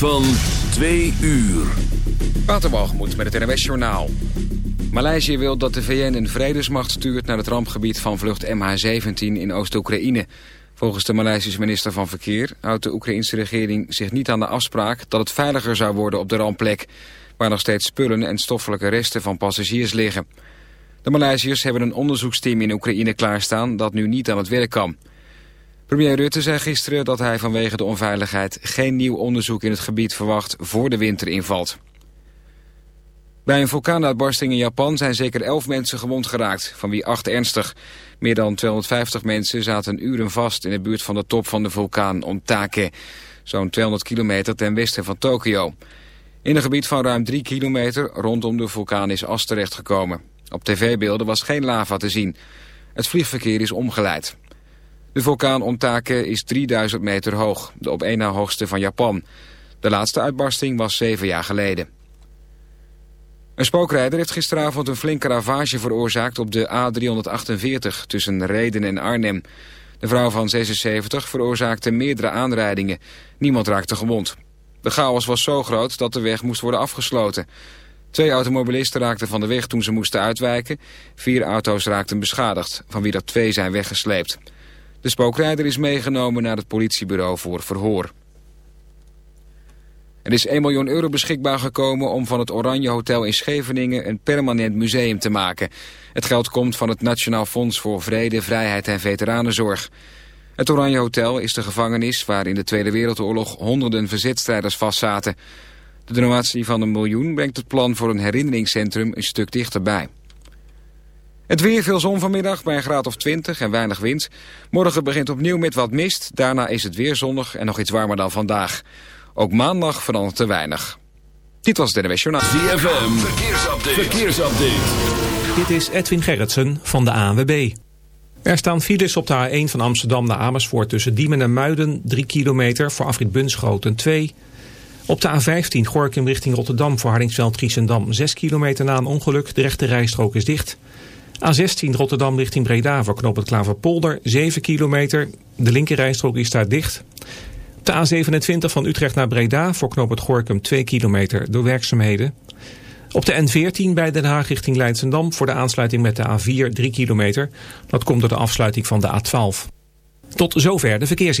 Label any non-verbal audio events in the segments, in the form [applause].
Van twee uur. Waterbalgemoed met het NWS Journaal. Maleisië wil dat de VN een vredesmacht stuurt naar het rampgebied van vlucht MH17 in Oost-Oekraïne. Volgens de Maleisische minister van Verkeer houdt de Oekraïnse regering zich niet aan de afspraak dat het veiliger zou worden op de rampplek, waar nog steeds spullen en stoffelijke resten van passagiers liggen. De Maleisiërs hebben een onderzoeksteam in Oekraïne klaarstaan dat nu niet aan het werk kan. Premier Rutte zei gisteren dat hij vanwege de onveiligheid geen nieuw onderzoek in het gebied verwacht voor de winter invalt. Bij een vulkaanuitbarsting in Japan zijn zeker 11 mensen gewond geraakt, van wie 8 ernstig. Meer dan 250 mensen zaten uren vast in de buurt van de top van de vulkaan Ontake, zo'n 200 kilometer ten westen van Tokio. In een gebied van ruim 3 kilometer rondom de vulkaan is as terechtgekomen. Op tv-beelden was geen lava te zien. Het vliegverkeer is omgeleid. De vulkaan Ontake is 3000 meter hoog, de op één na hoogste van Japan. De laatste uitbarsting was zeven jaar geleden. Een spookrijder heeft gisteravond een flinke ravage veroorzaakt op de A348 tussen Reden en Arnhem. De vrouw van 76 veroorzaakte meerdere aanrijdingen. Niemand raakte gewond. De chaos was zo groot dat de weg moest worden afgesloten. Twee automobilisten raakten van de weg toen ze moesten uitwijken. Vier auto's raakten beschadigd, van wie er twee zijn weggesleept. De spookrijder is meegenomen naar het politiebureau voor verhoor. Er is 1 miljoen euro beschikbaar gekomen om van het Oranje Hotel in Scheveningen een permanent museum te maken. Het geld komt van het Nationaal Fonds voor Vrede, Vrijheid en Veteranenzorg. Het Oranje Hotel is de gevangenis waar in de Tweede Wereldoorlog honderden verzetstrijders vastzaten. De donatie van een miljoen brengt het plan voor een herinneringscentrum een stuk dichterbij. Het weer veel zon vanmiddag bij een graad of 20 en weinig wind. Morgen begint opnieuw met wat mist. Daarna is het weer zonnig en nog iets warmer dan vandaag. Ook maandag verandert te weinig. Dit was de NWS Journaal. ZFM, verkeersupdate. verkeersupdate. Dit is Edwin Gerritsen van de ANWB. Er staan files op de A1 van Amsterdam naar Amersfoort tussen Diemen en Muiden, 3 kilometer, voor afrit Bunschoten 2. Op de A15 Gorkum richting Rotterdam voor Hardingsveld Giesendam 6 kilometer na een ongeluk. De rechte rijstrook is dicht. A16 Rotterdam richting Breda voor knoop het Klaverpolder 7 kilometer. De linkerrijstrook is daar dicht. De A27 van Utrecht naar Breda voor knoop het Gorkum 2 kilometer door werkzaamheden. Op de N14 bij Den Haag richting Leidsendam voor de aansluiting met de A4 3 kilometer. Dat komt door de afsluiting van de A12. Tot zover de verkeers.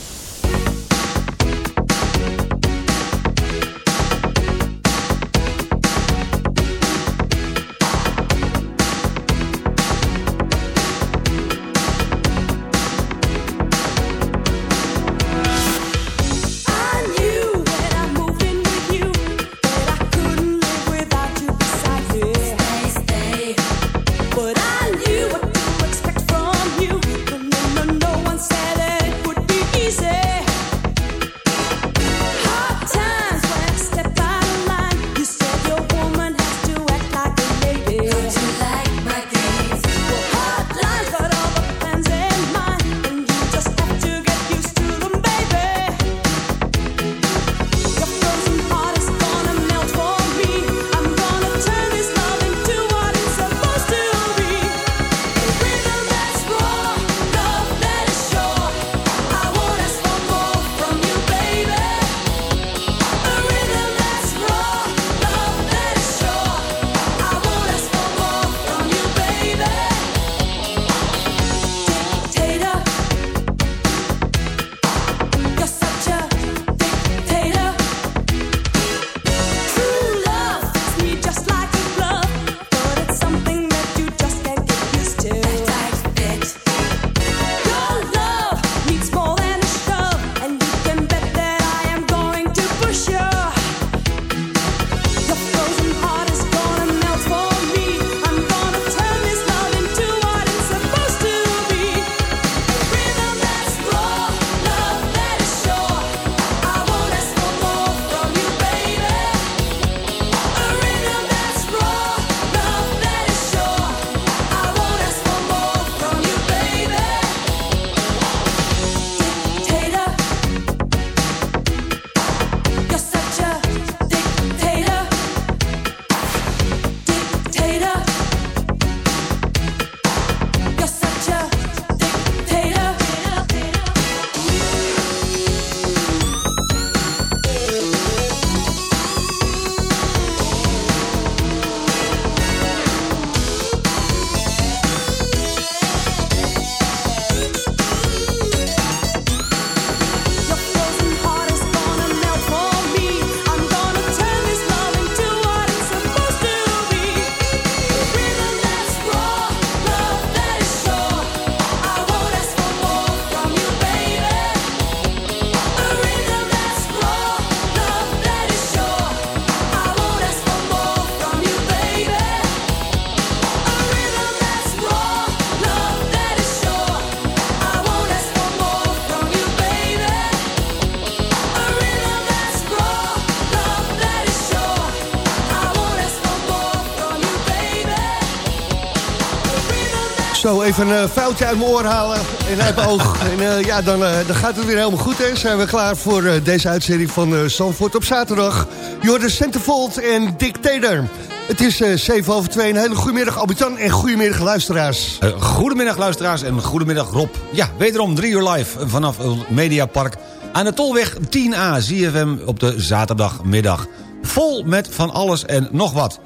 Even een eh, foutje uit mijn oor halen en uit mijn oog. En eh, ja, dan, eh, dan gaat het weer helemaal goed, hè. Zijn we klaar voor deze uitzending van Zandvoort op zaterdag. Jorden Centerfold en Dick Teder. Het is eh 7 over 2. Een hele goedemiddag, Albertan, en goedemiddag, luisteraars. Goedemiddag luisteraars en goedemiddag Rob. Ja, wederom drie uur live vanaf het Mediapark aan de Tolweg 10A, ZFM op de zaterdagmiddag. Vol met van alles en nog wat.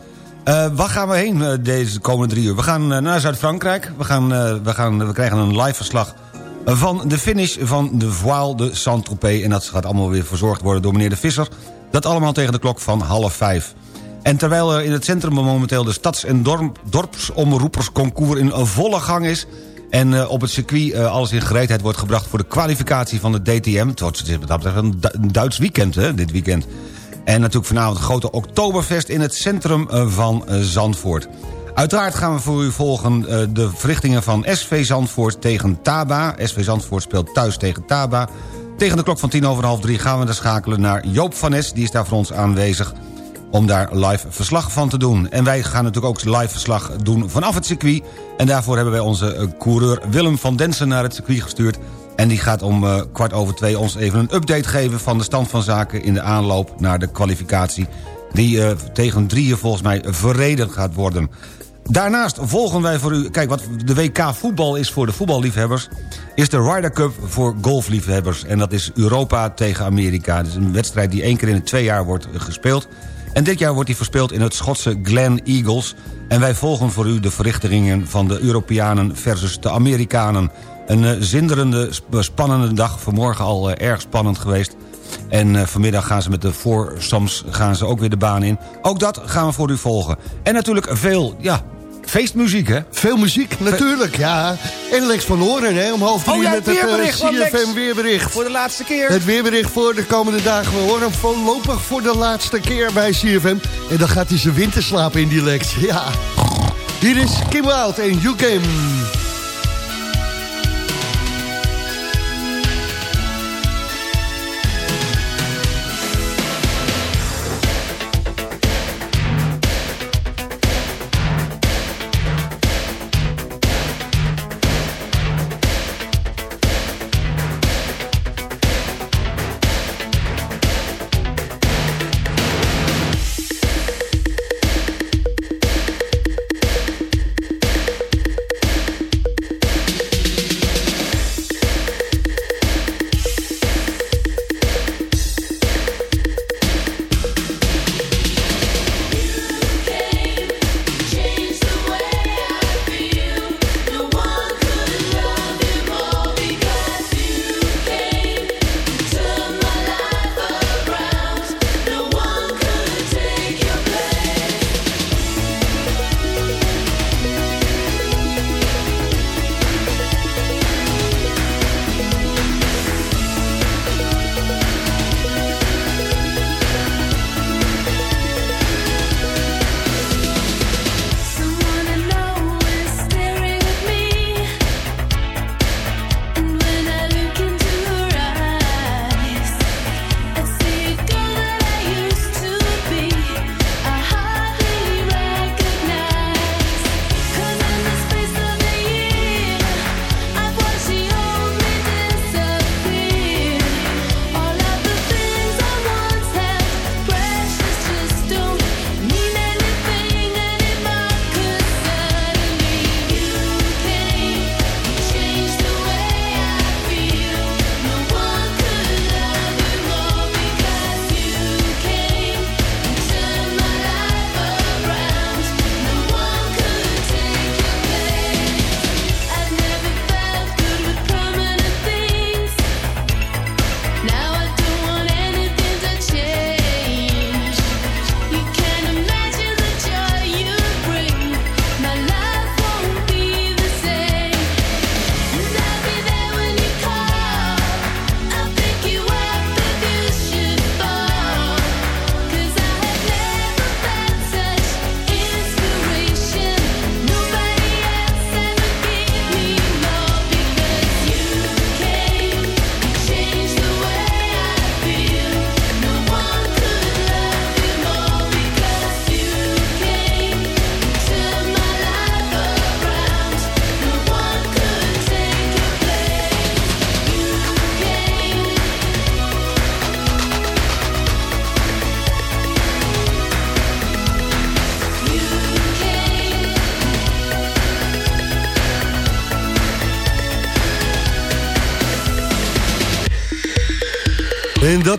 Eh, waar gaan we heen eh, deze komende drie uur? We gaan eh, naar Zuid-Frankrijk. We, gaan, we, gaan, we krijgen een live verslag van de finish van de Voile de Saint-Tropez. En dat gaat allemaal weer verzorgd worden door meneer De Visser. Dat allemaal tegen de klok van half vijf. En terwijl er in het centrum momenteel de stads- en dorp, dorpsomroepersconcours in volle gang is... en op het circuit alles in gereedheid wordt gebracht voor de kwalificatie van de DTM... het wordt wat dat betreft een, Du- een Duits weekend, hè, dit weekend. En natuurlijk vanavond een grote Oktoberfest in het centrum eh, van eh, Zandvoort. Uiteraard gaan we voor u volgen eh, de verrichtingen van SV Zandvoort tegen Taba. SV Zandvoort speelt thuis tegen Taba. Tegen de klok van tien over half drie gaan we dan schakelen naar Joop van Nes. Die is daar voor ons aanwezig om daar live verslag van te doen. En wij gaan natuurlijk ook live verslag doen vanaf het circuit. En daarvoor hebben wij onze coureur Willem van Densen naar het circuit gestuurd. En die gaat om eh, kwart over twee ons even een update geven... van de stand van zaken in de aanloop naar de kwalificatie... die eh, tegen drieën volgens mij verreden gaat worden. Daarnaast volgen wij voor u... Kijk, wat de WK voetbal is voor de voetballiefhebbers... is de Ryder Cup voor golfliefhebbers. En dat is Europa tegen Amerika. Het is een wedstrijd die één keer in de twee jaar wordt eh, gespeeld. En dit jaar wordt die verspeeld in het Schotse Glen Eagles. En wij volgen voor u de verrichtingen van de Europeanen versus de Amerikanen. Een eh, zinderende, sp- spannende dag. Vanmorgen al eh, erg spannend geweest. En eh, vanmiddag gaan ze met de foursomes gaan ze ook weer de baan in. Ook dat gaan we voor u volgen. En natuurlijk veel, ja, feestmuziek hè. Veel muziek, natuurlijk, ja. En Lex van Horen, hè, om half drie Oh ja, met het weerbericht Lex. CFM weerbericht. Voor de laatste keer. Het weerbericht voor de komende dagen. We horen hem voorlopig voor de laatste keer bij CFM. En dan gaat hij zijn winter slapen in die Lex. Ja. Hier is Kim Wild en You Game.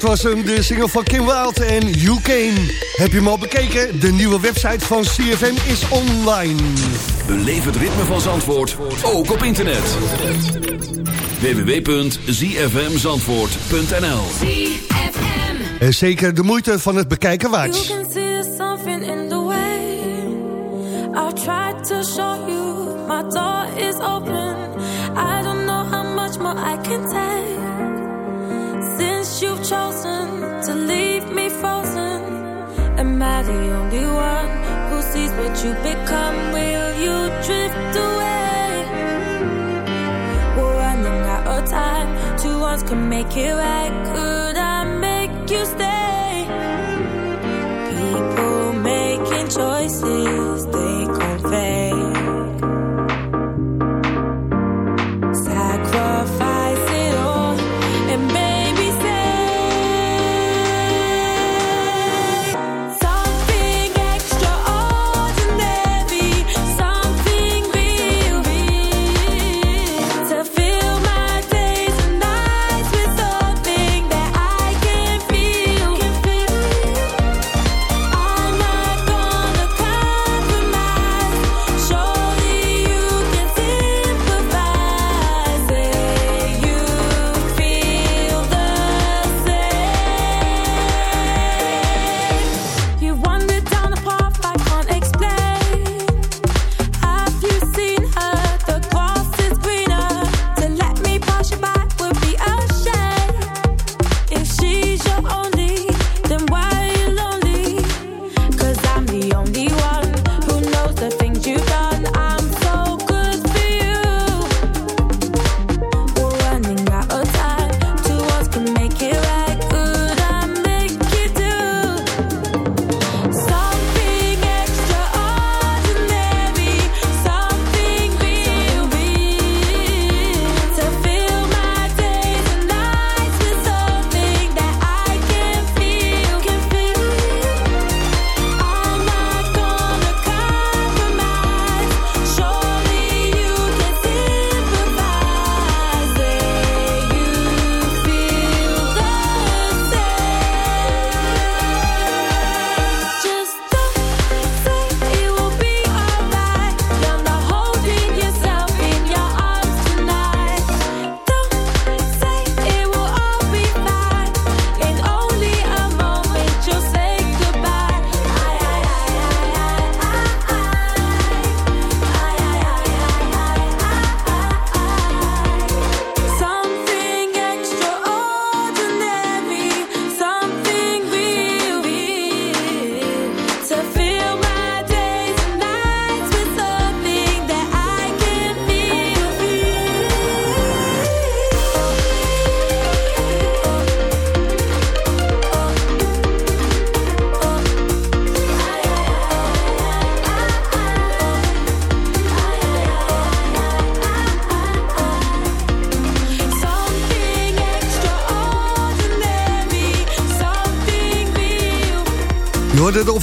Dat was hem, de single van Kim Wild en You Came. Heb je hem al bekeken? De nieuwe website van CFM is online. Beleef het ritme van Zandvoort, ook op internet. www.zfmzandvoort.nl En zeker de moeite van het bekijken You waard. can see there's something in the way. I've tried to show you my door is open. I don't know how much more I can take. Chosen to leave me frozen, am I the only one who sees what you become? Will you drift away? We're running out of time. Two ones can make it right.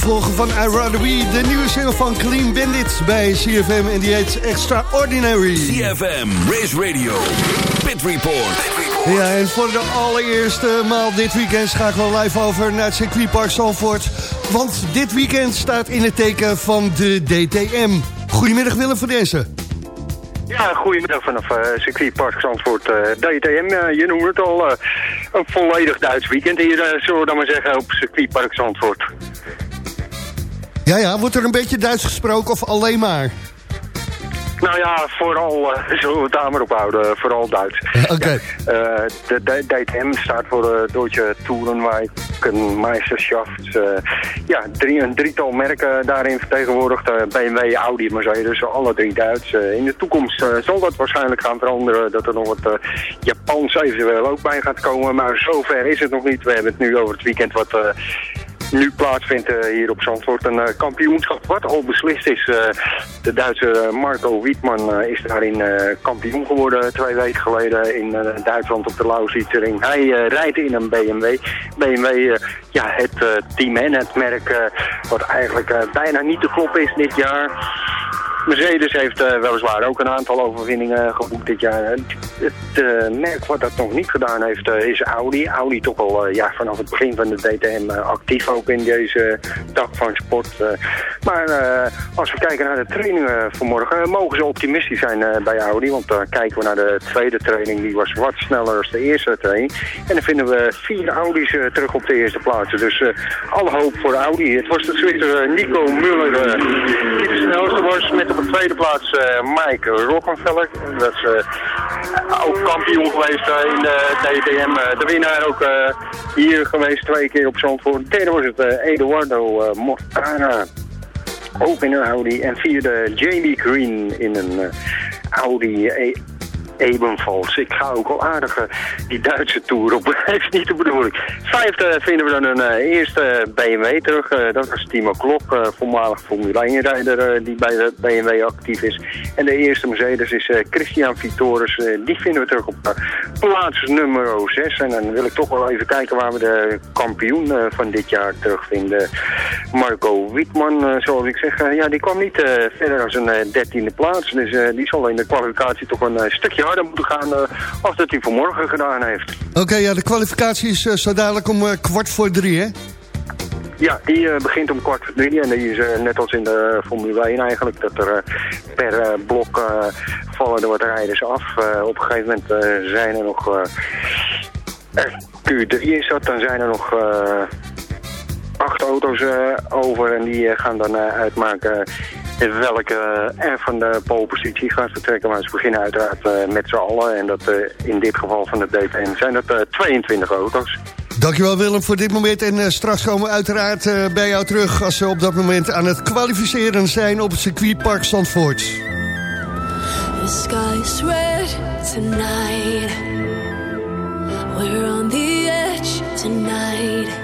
Opvolger van I Rather We, de nieuwe single van Clean Bandit bij CFM en die heet Extraordinary. CFM, Race Radio, Pit Report. Ja, en voor de allereerste maal dit weekend schakelen we live over naar het circuitpark Zalvoort. Want dit weekend staat in het teken van de DTM. Goedemiddag Willem van deze. Ja, goedemiddag vanaf eh circuitpark Zandvoort. eh, DTM, eh, je noemt het al, een volledig Duits weekend hier, zullen we dan maar zeggen, op circuitpark Zandvoort. Ja, ja, wordt er een beetje Duits gesproken of alleen maar? Nou ja, vooral, eh, [laughs] zullen we het daar maar op houden, vooral Duits. Oké. Eh, de, de DTM staat voor de Deutsche Tourenwijkenmeisterschaft. Uh, ja, drie, een drietal merken daarin vertegenwoordigd. eh, BMW, Audi, Mercedes, alle drie Duits. Eh, in de toekomst eh, zal dat waarschijnlijk gaan veranderen. Dat er nog wat eh, Japans eventueel ook bij gaat komen. Maar zover is het nog niet. We hebben het nu over het weekend wat... nu plaatsvindt eh, hier op Zandvoort een eh, kampioenschap wat al beslist is. Eh, de Duitse Marco Wietman is daarin kampioen geworden twee weken geleden in Duitsland op de Lausitzering. Hij rijdt in een BMW. BMW, ja, het team en het merk wat eigenlijk bijna niet te kloppen is dit jaar. Mercedes heeft eh, weliswaar ook een aantal overwinningen geboekt dit jaar. het eh, merk wat dat nog niet gedaan heeft eh, is Audi. Audi toch al ja, vanaf het begin van de DTM actief ook in deze tak van sport. maar als we kijken naar de trainingen vanmorgen, mogen ze optimistisch zijn bij Audi. Want dan kijken we naar de tweede training, die was wat sneller als de eerste training. En dan vinden we vier Audi's terug op de eerste plaatsen. Dus alle hoop voor Audi. Het was de Zwitser Nico Muller die de snelste was. Met op de tweede plaats eh, Mike Rockenfeller. Dat is eh, ook kampioen geweest eh, in de DTM. de winnaar ook hier geweest twee keer op Zandvoort. Derde was het Eduardo Mortara. Ook in een Audi. En vierde Jamie Green in een Audi E- Ebenfalls. Ik ga ook al aardig eh, die Duitse tour op. is [laughs] niet de bedoeling. Vijfde vinden we dan een eh, eerste BMW terug. Eh, dat was Timo Klok, eh, voormalig Formule 1-rijder eh, die bij de BMW actief is. En de eerste Mercedes is Christian Vitores. Eh, die vinden we terug op plaats nummer 6. En dan wil ik toch wel even kijken waar we de kampioen van dit jaar terugvinden. Marco Wietman, zoals ik zeg, ja, die kwam niet verder een eh, dertiende plaats. Dus die zal in de kwalificatie toch een stukje harder moeten gaan eh, als dat hij vanmorgen gedaan heeft. Oké, ja, de kwalificatie is eh, zo dadelijk om eh, kwart voor drie, hè? Ja, die begint om kwart voor drie en die is net als in de Formule 1 eigenlijk, dat er per blok vallen er wat rijders af. Op een gegeven moment zijn er nog, eh, er Q3 is dat, dan zijn er nog acht auto's over en die gaan dan eh, uitmaken welke er van de polepositie gaat vertrekken. Maar ze beginnen uiteraard eh, met z'n allen en dat eh, in dit geval van de DTM zijn dat eh, 22 auto's. Dankjewel Willem voor dit moment. En eh, straks komen we uiteraard eh, bij jou terug... als ze op dat moment aan het kwalificeren zijn op het circuitpark Zandvoort. The sky's red tonight. We're on the edge tonight.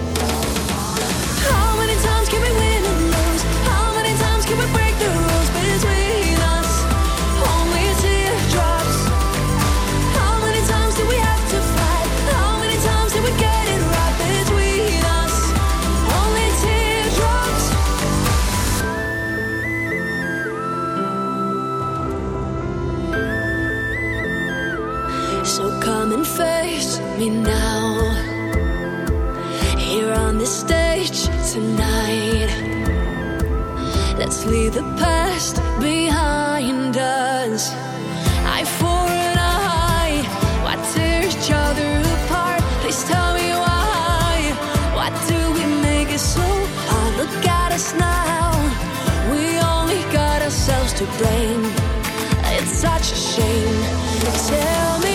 Leave the past behind us. Eye for an eye, why tear each other apart? Please tell me why. Why do we make it so hard? Look at us now. We only got ourselves to blame. It's such a shame. Tell me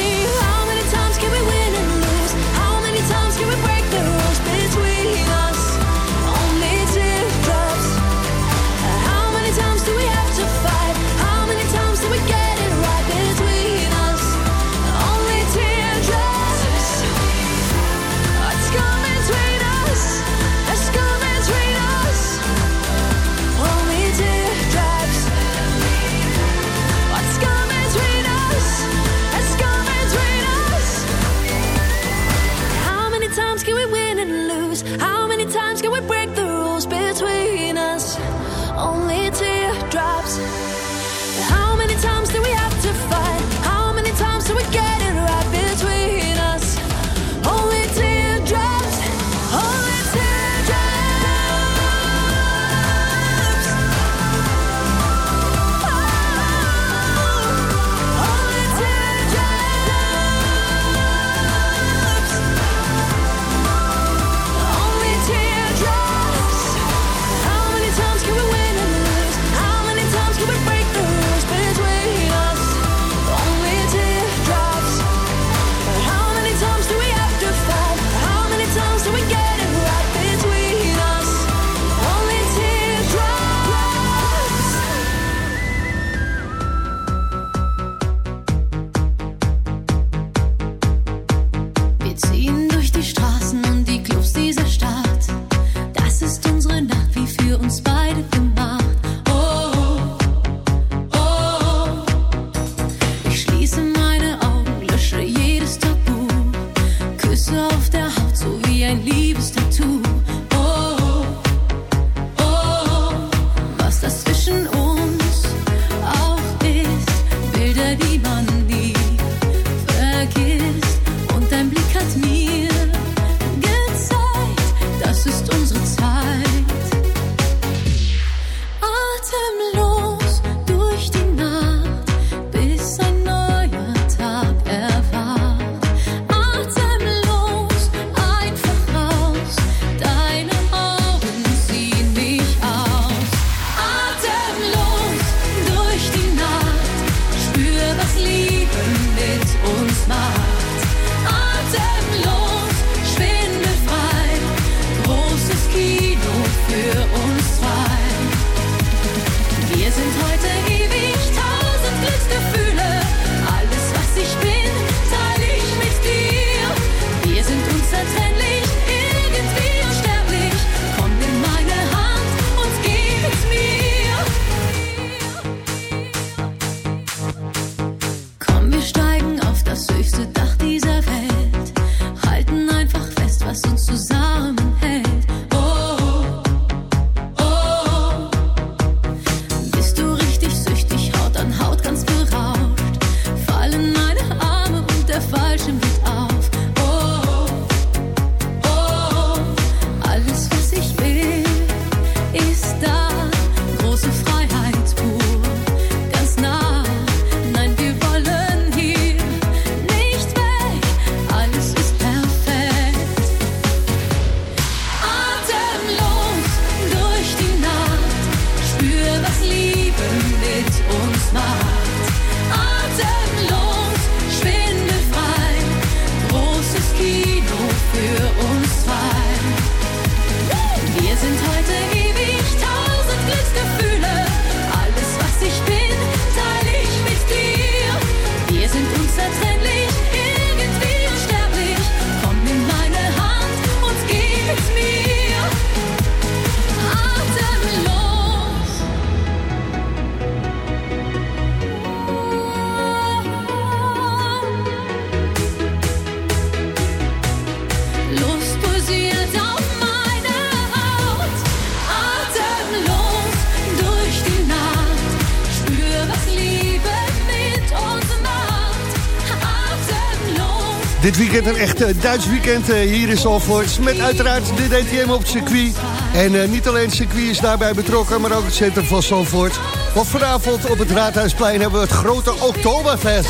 weekend een echt eh, Duits weekend eh, hier in Zalvoort. Met uiteraard de DTM op het circuit. En eh, niet alleen het circuit is daarbij betrokken, maar ook het centrum van Zalvoort. Want vanavond op het Raadhuisplein hebben we het grote Oktoberfest.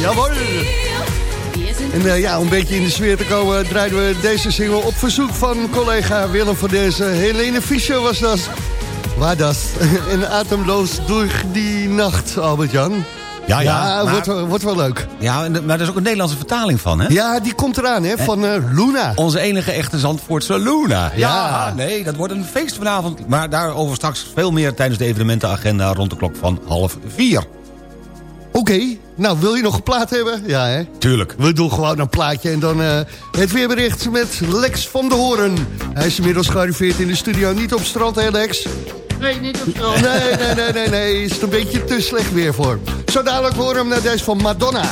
Jawel! En ja, om een beetje in de sfeer te komen draaiden we deze single op verzoek van collega Willem van deze. Helene Fischer was dat. Waar dat? [laughs] en ademloos door die nacht, Albert-Jan. Ja, ja. Ja, maar, wordt, wel- wordt wel leuk. ja, maar er is ook een Nederlandse vertaling van, hè? Ja, die komt eraan, hè, van eh, Luna. Onze enige echte Zandvoortse Luna. Ja, Ja. nee, dat wordt een feest vanavond. Maar daarover straks veel meer tijdens de evenementenagenda... rond de klok van half vier. Oké, nou wil je nog een plaat hebben? Ja, hè? Tuurlijk. We doen gewoon een plaatje en dan eh, het weerbericht met Lex van de Hoorn. Hij is inmiddels gearriveerd in de studio. Niet op strand, hè Lex? Nee, niet op strand. Nee, nee, nee, nee, nee. Is het een beetje te slecht weer voor. Zo dadelijk horen we hem naar deze van Madonna.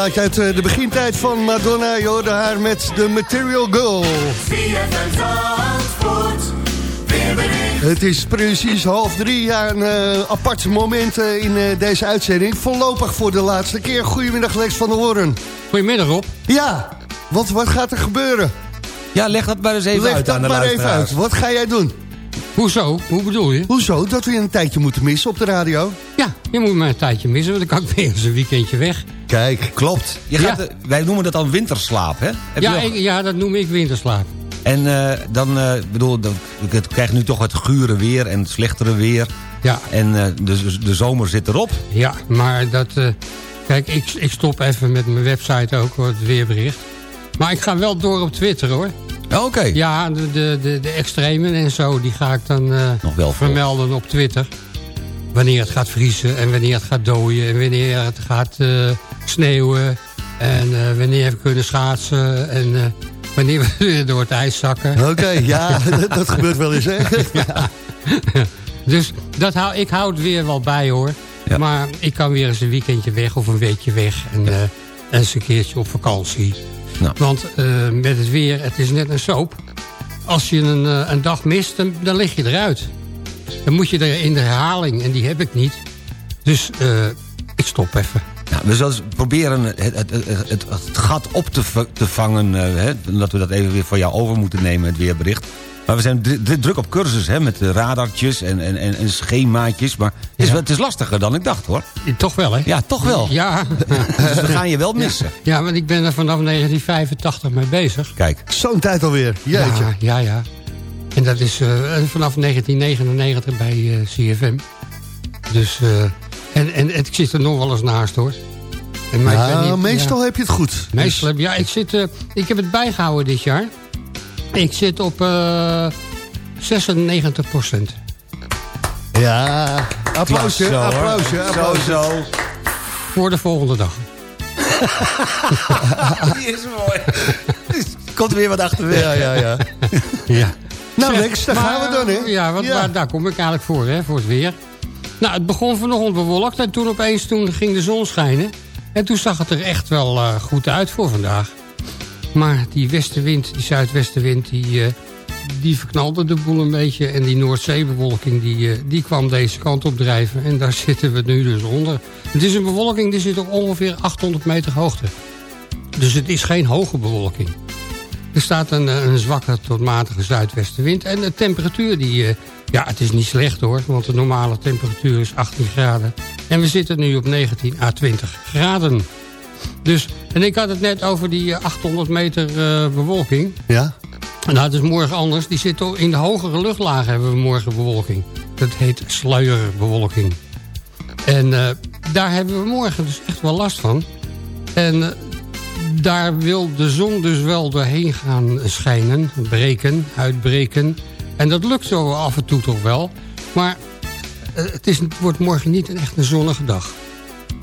Plaatje uit eh, de begintijd van Madonna. Je hoorde haar met de Material Girl. Het is precies half drie. Ja, een eh, apart moment eh, in eh, deze uitzending. Voorlopig voor de laatste keer. Goedemiddag Lex van der Hoorn. Goedemiddag Rob. Ja, want wat gaat er gebeuren? Ja, leg dat maar eens even Leg uit dat aan de maar even uit. Wat ga jij doen? Hoezo? Hoe bedoel je? Hoezo? Dat we je een tijdje moeten missen op de radio? Ja, je moet me een tijdje missen, want dan kan ik weer eens een weekendje weg. Kijk. Klopt. Je Ja. gaat, wij noemen dat dan winterslaap, hè? Heb je Ja, ik, ja, dat noem ik winterslaap. En eh, dan, eh bedoel, dan, ik krijg nu toch het gure weer en het slechtere weer. Ja, En eh, de, de zomer zit erop. ja maar dat... eh, kijk, ik, ik stop even met mijn website ook, hoor, het weerbericht. Maar ik ga wel door op Twitter, hoor. Oké. Ja, de, de, de, de extremen en zo, die ga ik dan eh, Nog wel vermelden op Twitter. Wanneer het gaat vriezen en wanneer het gaat dooien en wanneer het gaat eh, sneeuwen. En eh, wanneer we kunnen schaatsen en eh, wanneer we [laughs] door het ijs zakken. Oké, [laughs] ja, dat, dat gebeurt wel eens, hè? [laughs] Dus dat hou, ik hou het weer wel bij hoor. Ja. Maar ik kan weer eens een weekendje weg of een weekje weg. En, eh, en eens een keertje op vakantie. Nou. Want met het weer, het is net een soap. Als je een, een dag mist, dan, dan lig je eruit. Dan moet je er in de herhaling. En die heb ik niet. Dus ik stop even. Nou, we zullen eens proberen het, het, het, het, het gat op te, te vangen. eh, hè, dat we dat even weer van jou over moeten nemen, het weerbericht. Maar we zijn dr- dr- druk op cursus hè, met de radartjes en, en, en, schemaatjes. Maar het is, Ja. het is lastiger dan ik dacht, hoor. Toch wel, hè? Ja, toch wel. Ja, [laughs] Dus we gaan je wel missen. ja want ik ben er vanaf 1985 mee bezig. Kijk, Zo'n tijd alweer. Jeetje. Ja, ja, ja. En dat is eh, vanaf 1999 bij eh, CFM. Dus, eh, en, en, ik zit er nog wel eens naast, hoor. En, maar ik ben Nou, niet- meestal ja, heb je het goed. meestal heb, ja, ik, zit, eh, ik heb het bijgehouden dit jaar. Ik zit op eh 96 procent. Ja, applausje, Zo, hoor. applausje, Zo, applausje. zo. Voor de volgende dag. [laughs] Die is mooi. Komt er weer wat achterweg. Ja, ja, ja. Ja. Nou, Lex, daar maar, gaan we dan, hè? Ja, want waar- daar kom ik eigenlijk voor, hè, voor het weer. Nou, het begon vanochtend bewolkt en toen opeens toen ging de zon schijnen. En toen zag het er echt wel eh, goed uit voor vandaag. Maar die westenwind, die zuidwestenwind, die, eh, die verknalde de boel een beetje. En die Noordzeebewolking, die, eh, die kwam deze kant op drijven. En daar [laughs] zitten we nu dus onder. Het is een bewolking die zit op ongeveer 800 meter hoogte. Dus het is geen hoge bewolking. Er staat een, een zwakke tot matige zuidwestenwind. En de temperatuur, die, ja, het is niet slecht hoor. Want de normale temperatuur is 18 graden. En we zitten nu op 19 à 20 graden. Dus, en ik had het net over die eh, 800 meter eh, bewolking. Ja? Nou, het is morgen anders. Die zit in de hogere luchtlagen hebben we morgen bewolking. Dat heet sluierbewolking. En eh, daar hebben we morgen dus echt wel last van. En eh, daar wil de zon dus wel doorheen gaan schijnen, breken, uitbreken. En dat lukt zo af en toe toch wel. Maar eh, het, is, het wordt morgen niet een echt een zonnige dag.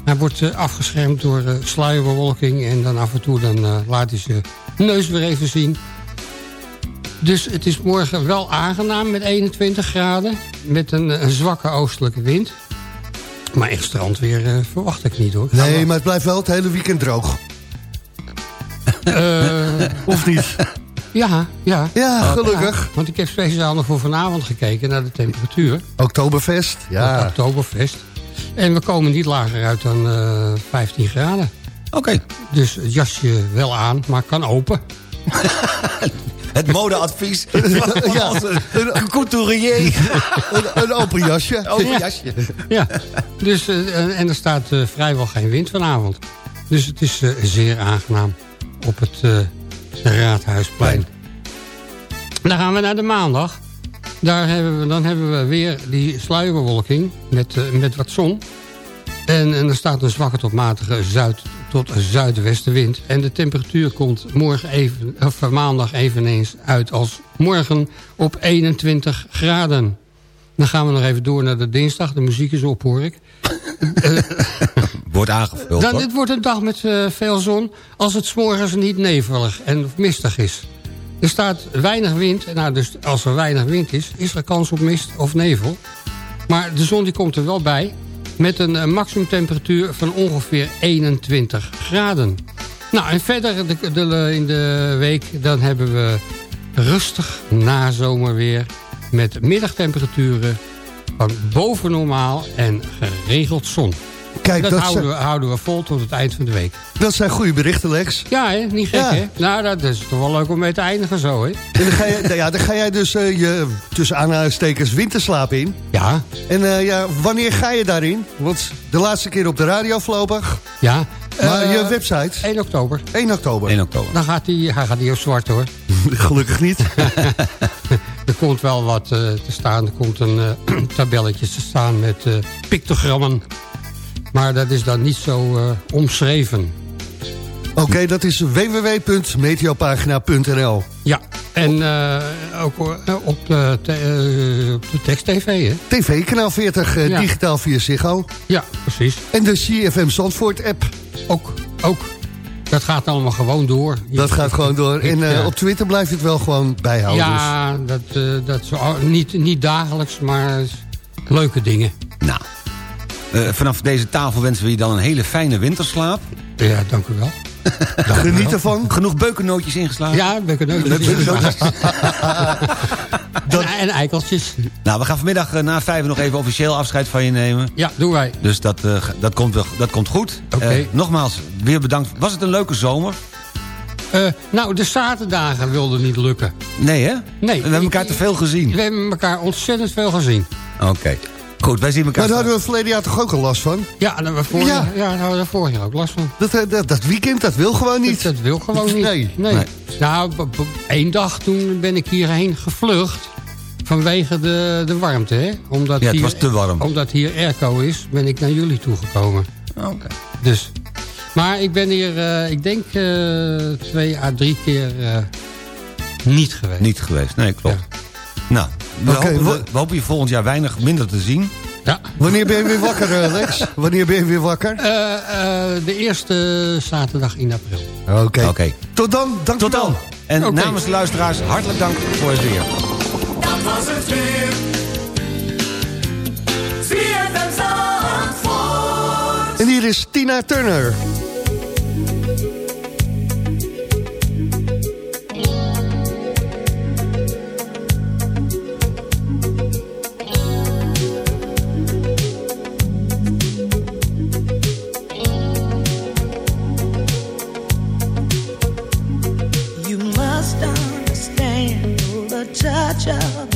Hij wordt eh, afgeschermd door eh, sluierbewolking. En dan af en toe dan, laat hij zijn neus weer even zien. Dus het is morgen wel aangenaam met 21 graden. Met een, een zwakke oostelijke wind. Maar echt strandweer eh, verwacht ik niet hoor. Nee, maar het blijft wel het hele weekend droog. [laughs] Of niet? Ja, ja. Ja, gelukkig. Ja, want ik heb speciaal nog voor vanavond gekeken naar de temperatuur. Oktoberfest, Ja. Oktoberfest. En we komen niet lager uit dan eh 15 graden. Oké, Dus het jasje wel aan, maar kan open. [laughs] het modeadvies van [laughs] Ja. onze couturier. [laughs] Een, een open jasje. Open Ja. jasje. Ja, dus, eh, en- er staat eh, vrijwel geen wind vanavond. Dus het is zeer aangenaam op het eh, Raadhuisplein. Dan gaan we naar de maandag. Daar hebben we, dan hebben we weer die sluierbewolking met, eh, met wat zon. En, en er staat een zwakke tot matige zuid- tot zuidwestenwind. En de temperatuur komt morgen even, of eh, maandag eveneens uit als morgen op 21 graden. Dan gaan we nog even door naar de dinsdag. De muziek is op, hoor ik. [laughs] Wordt aangevuld, Dan, hoor. dit wordt een dag met eh, veel zon als het 's morgens niet nevelig en mistig is. Er staat weinig wind. Nou, dus als er weinig wind is, is er kans op mist of nevel. Maar de zon die komt er wel bij. Met een eh, maximumtemperatuur van ongeveer 21 graden. Nou, en verder de, de- in de week dan hebben we rustig nazomerweer. Met middagtemperaturen van boven normaal en geregeld zon. Kijk, dat dat, houden we, houden we vol tot het eind van de week. dat zijn goede berichten, Lex. Ja, hè? niet gek, Ja. hè? Nou, dat is toch wel leuk om mee te eindigen zo, hè? En dan ga, je, ja, dan ga jij dus eh, je tussen aanhalingstekens winterslaap in. Ja, En eh, ja, wanneer ga je daarin? Want de laatste keer op de radio voorlopig. ja. Maar Eh, je website? 1 oktober. 1 oktober. 1 oktober. Dan gaat hij, hij gaat hij op zwart hoor. [laughs] Gelukkig niet. [laughs] Er komt wel wat eh, te staan. Er komt een eh, [clears throat] tabelletje te staan met eh, pictogrammen. Maar dat is dan niet zo omschreven. Oké, dat is www.meteopagina.nl. Ja, en ook op de, op de tekst-tv, hè? TV, kanaal 40, eh, Ja. digitaal via Ziggo. Ja, precies. En de CFM Zandvoort app. Ook, ook. Dat gaat allemaal gewoon door. Dat gaat gewoon door. En eh, op Twitter blijft het wel gewoon bijhouden. dus. Ja, dat, eh, dat is niet, niet dagelijks, maar leuke dingen. Nou, eh, vanaf deze tafel wensen we je dan een hele fijne winterslaap. Ja, dank u wel. [laughs] Geniet ervan. Genoeg beukennootjes ingeslagen? Ja, ben ik [laughs] beukennootjes. en, en eikeltjes. Nou, we gaan vanmiddag eh, na vijf nog even officieel afscheid van je nemen. Ja, doen wij. Dus dat, eh, dat, komt, wel, dat komt goed. Oké. Eh, nogmaals, weer bedankt. Was het een leuke zomer? Eh, nou, de zaterdagen wilden niet lukken. Nee, hè? Nee. We hebben elkaar te veel gezien. We hebben elkaar ontzettend veel gezien. Oké. Goed, wij zien elkaar. Maar daar hadden we verleden jaar toch ook al last van? Ja, daar hebben we vorig, Ja. ja. daar hadden we vorig jaar ook last van. Dat, dat, dat weekend, dat wil gewoon niet. Dat, dat wil gewoon niet. Nee. Nee. Nou, één dag toen ben ik hierheen gevlucht. Vanwege de, de warmte, hè? Omdat Ja, het hier, was te warm. Omdat hier airco is, ben ik naar jullie toegekomen. Oké. Dus. Maar ik ben hier, eh, ik denk, eh, twee à drie keer eh, niet geweest. Niet geweest, nee, klopt. Nou, we, Oké, hopen, we, we hopen je volgend jaar weinig minder te zien. Ja. Wanneer ben je weer wakker, eh, Lex? [laughs] Wanneer ben je weer wakker? Eh, eh, de eerste zaterdag in april. Oké. Oké. Tot dan, dank Tot u wel. dan. En namens de luisteraars, hartelijk dank voor het weer. Was het weer. ZFM Zandvoort. En hier is Tina Turner. You must understand the touch of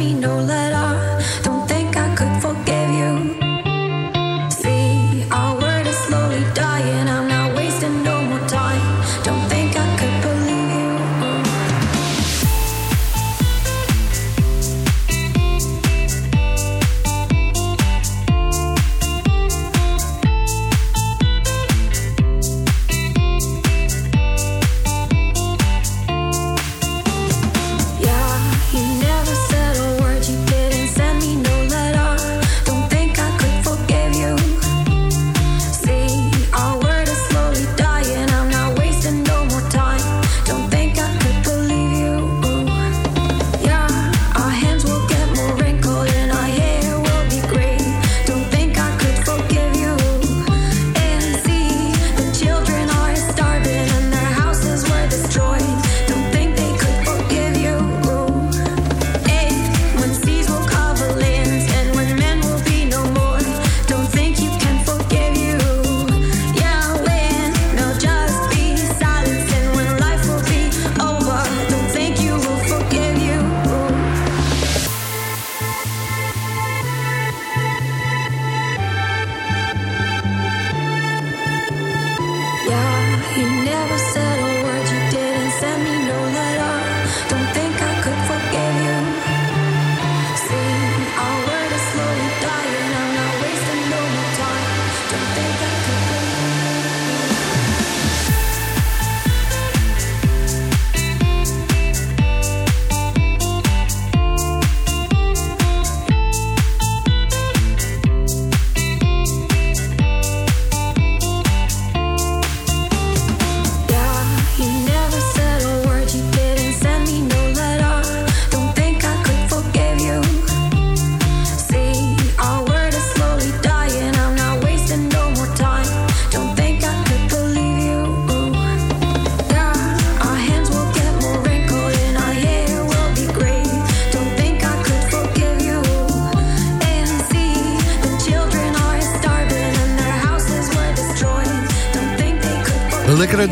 me no love.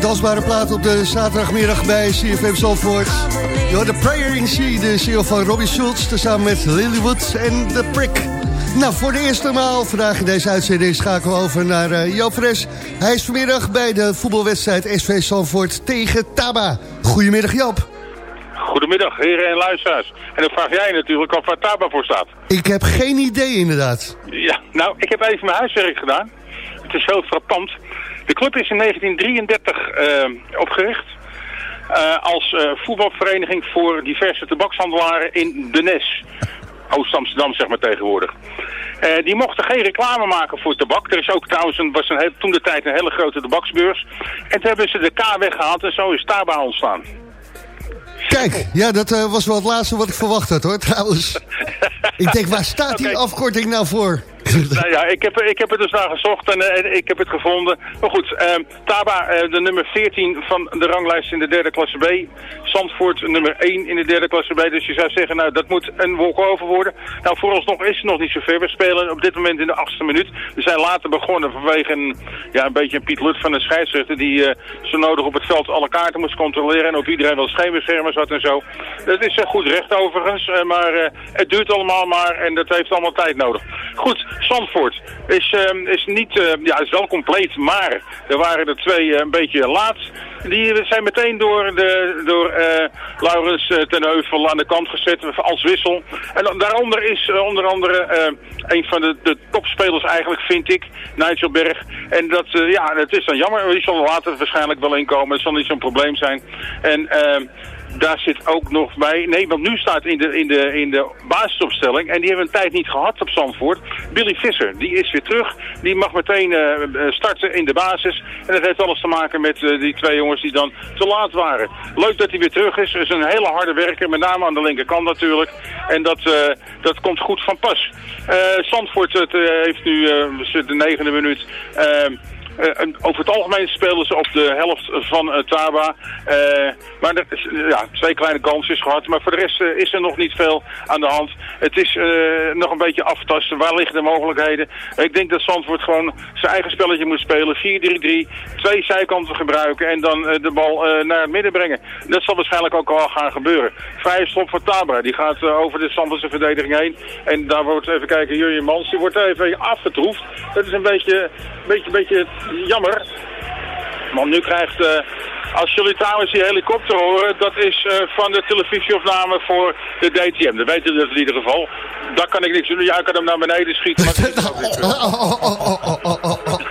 Dansbare plaat op de zaterdagmiddag bij CFM Zandvoort. Je hoort de Prayer in Sea, de single van Robbie Schultz... tezamen met Lilywood en The Prick. Nou, voor de eerste maal vandaag in deze uitzending schakelen we over naar uh, Joop Fres. Hij is vanmiddag bij de voetbalwedstrijd SV Zandvoort tegen Taba. Goedemiddag Joop. Goedemiddag, heren en luisteraars. En dan vraag jij natuurlijk af waar Taba voor staat. Ik heb geen idee inderdaad. Ja, nou, ik heb even mijn huiswerk gedaan. Het is heel frappant. De club is in 1933 eh, opgericht. eh, als eh, voetbalvereniging voor diverse tabakshandelaren in De Nes. Oost-Amsterdam, zeg maar tegenwoordig. Die mochten geen reclame maken voor tabak. Er is ook trouwens een, was een, toen de tijd een hele grote tabaksbeurs. En toen hebben ze de K weggehaald en zo is Taba ontstaan. Kijk, ja, dat was wel het laatste wat ik verwacht had hoor, [laughs] trouwens. ik denk, waar staat die afkorting nou voor? Nou ja, ik heb, ik heb het dus naar gezocht en eh, ik heb het gevonden. Maar goed, eh, Taba, eh, de nummer 14 van de ranglijst in de derde klasse B. Zandvoort, nummer 1 in de derde klasse B. Dus je zou zeggen, nou, dat moet een walkover worden. Nou, vooralsnog is het nog niet zover. We spelen op dit moment in de achtste minuut. We zijn later begonnen vanwege een, ja, een beetje Piet Lut van de scheidsrechter... die eh, zo nodig op het veld alle kaarten moest controleren... en op iedereen wel scheenbeschermers had en zo. Dat is goed recht overigens, maar het duurt allemaal maar en dat heeft allemaal tijd nodig. Goed, Zandvoort is, ehm, is niet, eh, ja, is wel compleet, maar er waren er twee eh, een beetje laat. Die zijn meteen door, de, door eh, Laurens eh, ten Heuvel aan de kant gezet als wissel. En daaronder is onder andere een van de, de topspelers eigenlijk, vind ik, Nigel Berg. En dat, ja, het is dan jammer. Die zal er later waarschijnlijk wel inkomen. Het zal niet zo'n probleem zijn. En... ehm, daar zit ook nog bij. Nee, want nu staat in de, in de, in de basisopstelling. En die hebben een tijd niet gehad op Zandvoort. Billy Visser, die is weer terug. Die mag meteen eh, eh, starten in de basis. En dat heeft alles te maken met eh, die twee jongens die dan te laat waren. Leuk dat hij weer terug is. Is een hele harde werker. Met name aan de linkerkant natuurlijk. En dat, dat komt goed van pas. Zandvoort het, heeft nu de negende minuut. Eh, over het algemeen spelen ze op de helft van eh, Taba. Eh, maar is, ja, twee kleine kansjes gehad. Maar voor de rest is er nog niet veel aan de hand. Het is nog een beetje aftasten. Waar liggen de mogelijkheden? Ik denk dat Zandvoort gewoon zijn eigen spelletje moet spelen. 4-3-3. Twee zijkanten gebruiken. En dan de bal naar het midden brengen. Dat zal waarschijnlijk ook al gaan gebeuren. Vrije stop voor Tabra. Die gaat over de Zandvoortse verdediging heen. En daar wordt even kijken. Jurjen Mans. Die wordt even afgetroefd. Dat is een beetje, beetje, beetje jammer. Want nu krijgt, eh, als jullie trouwens die helikopter horen, dat is eh, van de televisieopname voor de DTM. Dat weten jullie dat in ieder geval. Daar kan ik niks doen. Jij kan hem naar beneden schieten. Maar [laughs]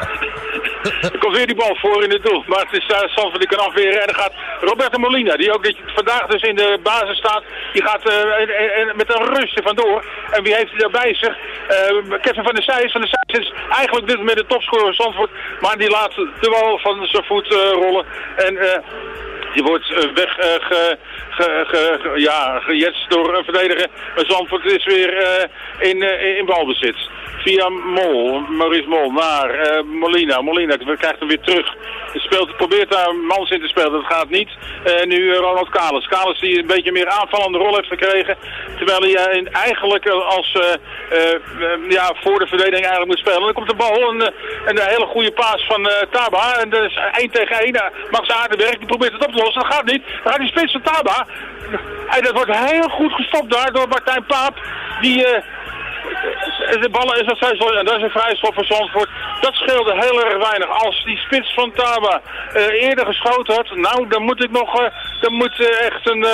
[laughs] Er komt weer die bal voor in het doel. Maar het is uh, Sanford die kan afweren. En dan gaat Roberto Molina, die ook vandaag dus in de basis staat, die gaat eh, met een rustje vandoor. En wie heeft hij daarbij zich? Eh, Kevin van der Sijs. Van der Sijs is eigenlijk dit met de topscorer Zandvoort. Maar die laat de bal van zijn voet rollen. En... eh, die wordt eh, weg eh, ge, ja, door een verdediger. Maar Zandvoort is weer eh, in, eh, in balbezit. Via Mol, Maurice Mol, naar eh, Molina. Molina krijgt hem weer terug. Speelt, probeert daar Mans in te spelen, dat gaat niet. Nu eh, Ronald Kalis. Kalis die een beetje meer aanvallende rol heeft gekregen. Terwijl hij eh, eigenlijk eh, als eh, eh, eh, ja, voor de verdediging eigenlijk moet spelen. En dan komt de bal en, eh, en een hele goede paas van eh, Taba. En dat is 1 tegen 1. Uh, Max Aardenberg die probeert het op te lossen. Dat gaat niet. Dan gaat die spits van Taba. En dat wordt heel goed gestopt daar door Martijn Paap. Die... eh, de ballen is dat wel- en dat is een vrije schop voor Zandvoort. Dat scheelde heel erg weinig. Als die spits van Taba eh, eerder geschoten had, nou, dan moet ik nog, eh, dan moet eh, echt een,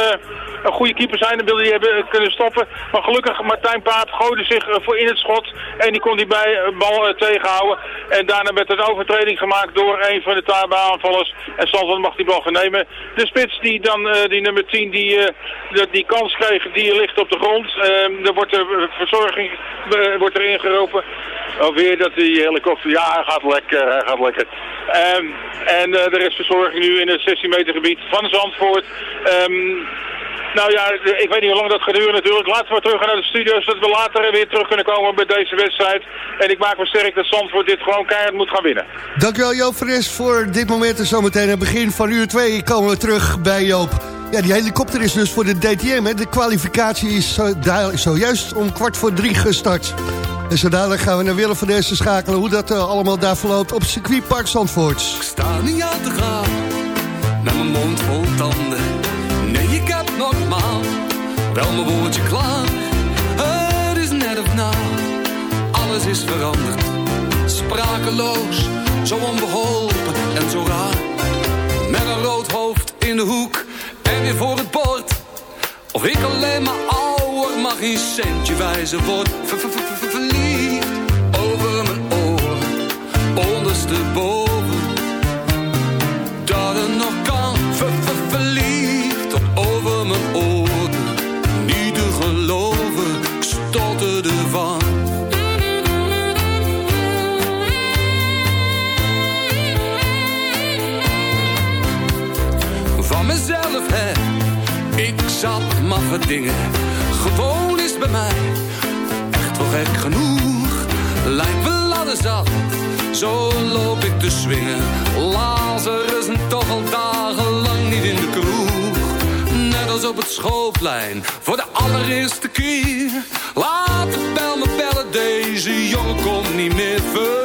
een goede keeper zijn. Dan wil hij hebben kunnen stoppen. Maar gelukkig, Martijn Paap gooide zich voor in het schot. En die kon die bij bal tegenhouden. En daarna werd een overtreding gemaakt door een van de Taba aanvallers. En Zandvoort mag die bal gaan nemen. De spits die dan, die nummer 10, die, die, die kans kreeg, die ligt op de grond. Eh, er wordt eh, verzorging eh, wordt er ingeroepen. Alweer dat die helikopter, ja gaat lekker, gaat lekker. Ehm, en eh, er is verzorging nu in het 16 meter gebied van Zandvoort. Ehm, nou ja, ik weet niet hoe lang dat gaat duren natuurlijk. Laten we maar terug gaan naar de studio, zodat we later weer terug kunnen komen bij deze wedstrijd. En ik maak me sterk dat Zandvoort dit gewoon keihard moet gaan winnen. Dankjewel Joop Fres voor dit moment en zometeen aan het begin van uur 2 komen we terug bij Joop. Ja, die helikopter is dus voor de DTM. Hè. De kwalificatie is zo, daar, zojuist om kwart voor drie gestart. En zo dadelijk gaan we naar Willem van Dessen schakelen... hoe dat eh, allemaal daar verloopt op circuitpark Zandvoort. sta niet aan te gaan Met mijn mond vol tanden Wel mijn woordje klaar. Het is net of na. Alles is veranderd. Sprakeloos, zo onbeholpen en zo raar. Met een rood hoofd in de hoek En weer voor het bord. Of ik alleen maar ouder mag geen centje wijzen word. Ver- ver- ver- ver- Verliefd over mijn oren Ondersteboven zat maffe dingen. Gewoon is bij mij echt wel gek genoeg. Lijkt wel zat, zo loop ik te swingen. Lazarus en toch al dagenlang niet in de kroeg. Net als op het schoolplein, voor de allereerste keer. Laat de bel me bellen, deze jongen komt niet meer ver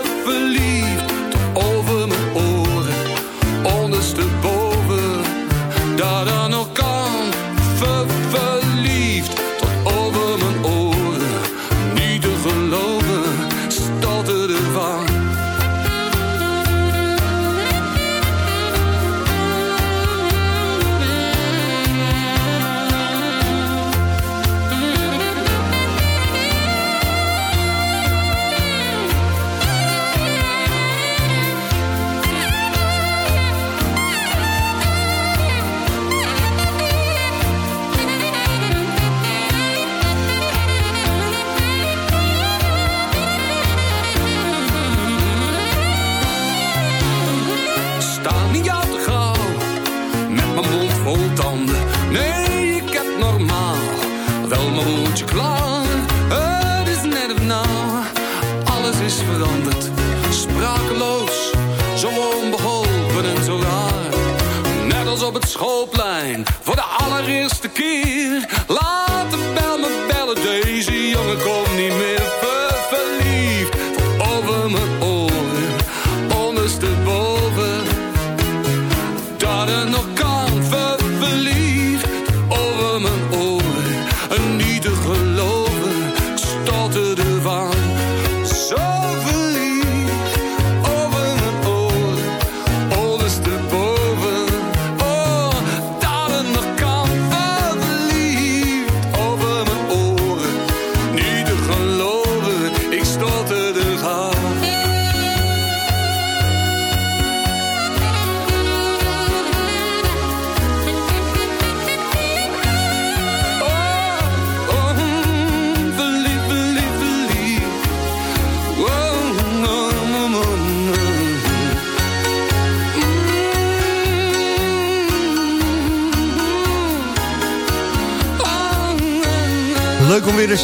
klaar. Het is net of nou, alles is veranderd. Sprakeloos, zo onbeholpen en zo raar. Net als op het schoolplein, voor de allereerste keer.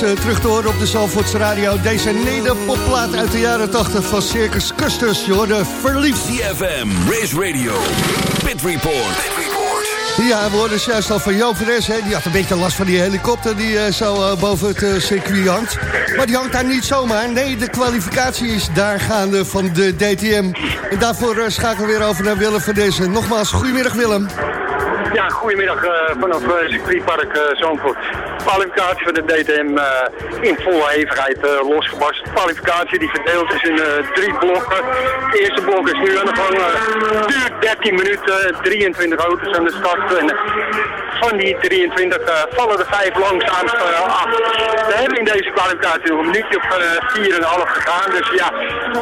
Eh, terug te horen op de Zalvoorts Radio. Deze nederpopplaat uit de jaren 80 van Circus Custos. Je hoorde verliefd. CFM, Race Radio, Pit Report. Ja, we hoorden juist al van Joop Veres. hè. Die had een beetje last van die helikopter die eh, zo eh, boven het circuit hangt. Maar die hangt daar niet zomaar. Nee, de kwalificatie is daar gaande van de DTM. En daarvoor schakelen we weer over naar Willem van deze. Nogmaals, goedemiddag Willem. Ja, goedemiddag eh, vanaf uh, circuitpark uh, Zandvoort. Kwalificatie van de DTM eh, in volle hevigheid eh, losgebarst. Kwalificatie die verdeeld is in eh, drie blokken. Het eerste blok is nu aan de gang. duurt 13 minuten, 23 auto's aan de start. Van die 23 eh, vallen er vijf langzaamst eh, af. We hebben in deze kwalificatie een minuutje op eh 4,5 gegaan. Dus ja,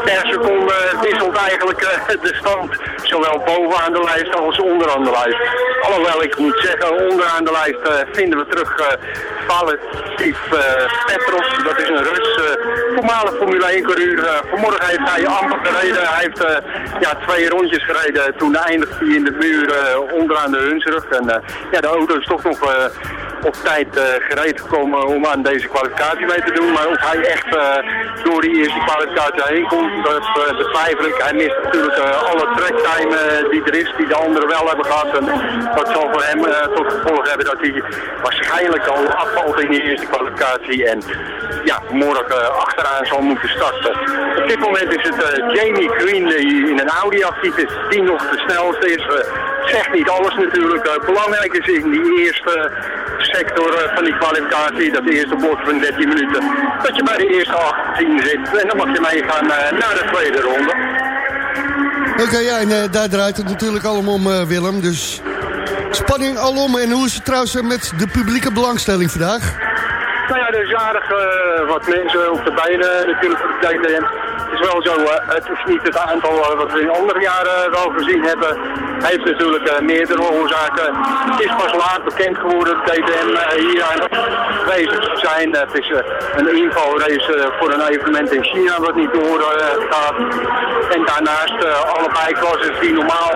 per seconde wisselt eigenlijk eh, de stand. Zowel bovenaan de lijst als onderaan de lijst. Alhoewel ik moet zeggen, onderaan de lijst eh, vinden we terug eh Valentif eh, Petros. Dat is een Rus, eh, voormalig Formule 1 coureur. Eh, vanmorgen heeft hij amper gereden. Hij heeft ja, twee rondjes gereden. Toen eindigde hij in de muur onderaan de Hunsrug. En ja, de auto is toch nog op tijd eh, gereed gekomen om aan deze kwalificatie mee te doen. Maar of hij echt eh, door die eerste kwalificatie heen komt, dat eh, betwijfel ik. Hij mist natuurlijk alle tracktime die er is, die de anderen wel hebben gehad. En dat zal voor hem tot gevolg hebben dat hij waarschijnlijk al afvalt in die eerste kwalificatie. En ja, morgen achteraan zal moeten starten. Op dit moment is het Jamie Green die in een Audi actief is, die nog de snelste is. Zegt niet alles natuurlijk. Belangrijk is in die eerste sector eh, van die kwalificatie, dat eerste blok van 13 minuten, dat je bij de eerste 18 zit. En dan mag je meegaan eh, naar de tweede ronde. Oké, ja, en eh, daar draait het natuurlijk allemaal om, Willem. Dus spanning alom. En hoe is het trouwens met de publieke belangstelling vandaag? Nou ja, er is eh, wat mensen op de benen natuurlijk de DTM. Het is wel zo, eh, het is niet het aantal eh, wat we in andere jaren wel gezien hebben. Heeft natuurlijk eh, meerdere oorzaken. Het is pas laat bekend geworden dat DTM eh, hier aan bezig zijn. Het is eh, een invalrace eh, voor een evenement in China wat niet door eh, gaat. En daarnaast eh, alle bijklassen die normaal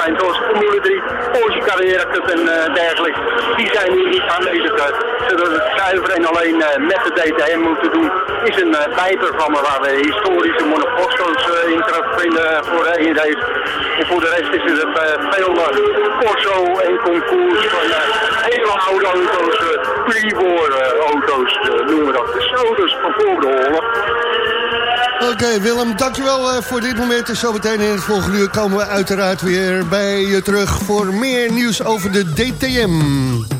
zijn, zoals Formule 3, Porsche Carrera Cup en eh, dergelijke, die zijn hier niet aanwezig. eh, zodat het zuiver en alleen eh, met de DTM moeten doen, is een bijprogramma waar we historische monoposto's in terugvinden voor de één race. En voor de rest is het veel corso en concours van hele oude auto's, pre-war auto's noemen we dat. Dus auto's van voor de oorlog. Oké, Willem, dankjewel eh, voor dit moment. En zometeen in het volgende uur komen we uiteraard weer bij je terug... voor meer nieuws over de DTM.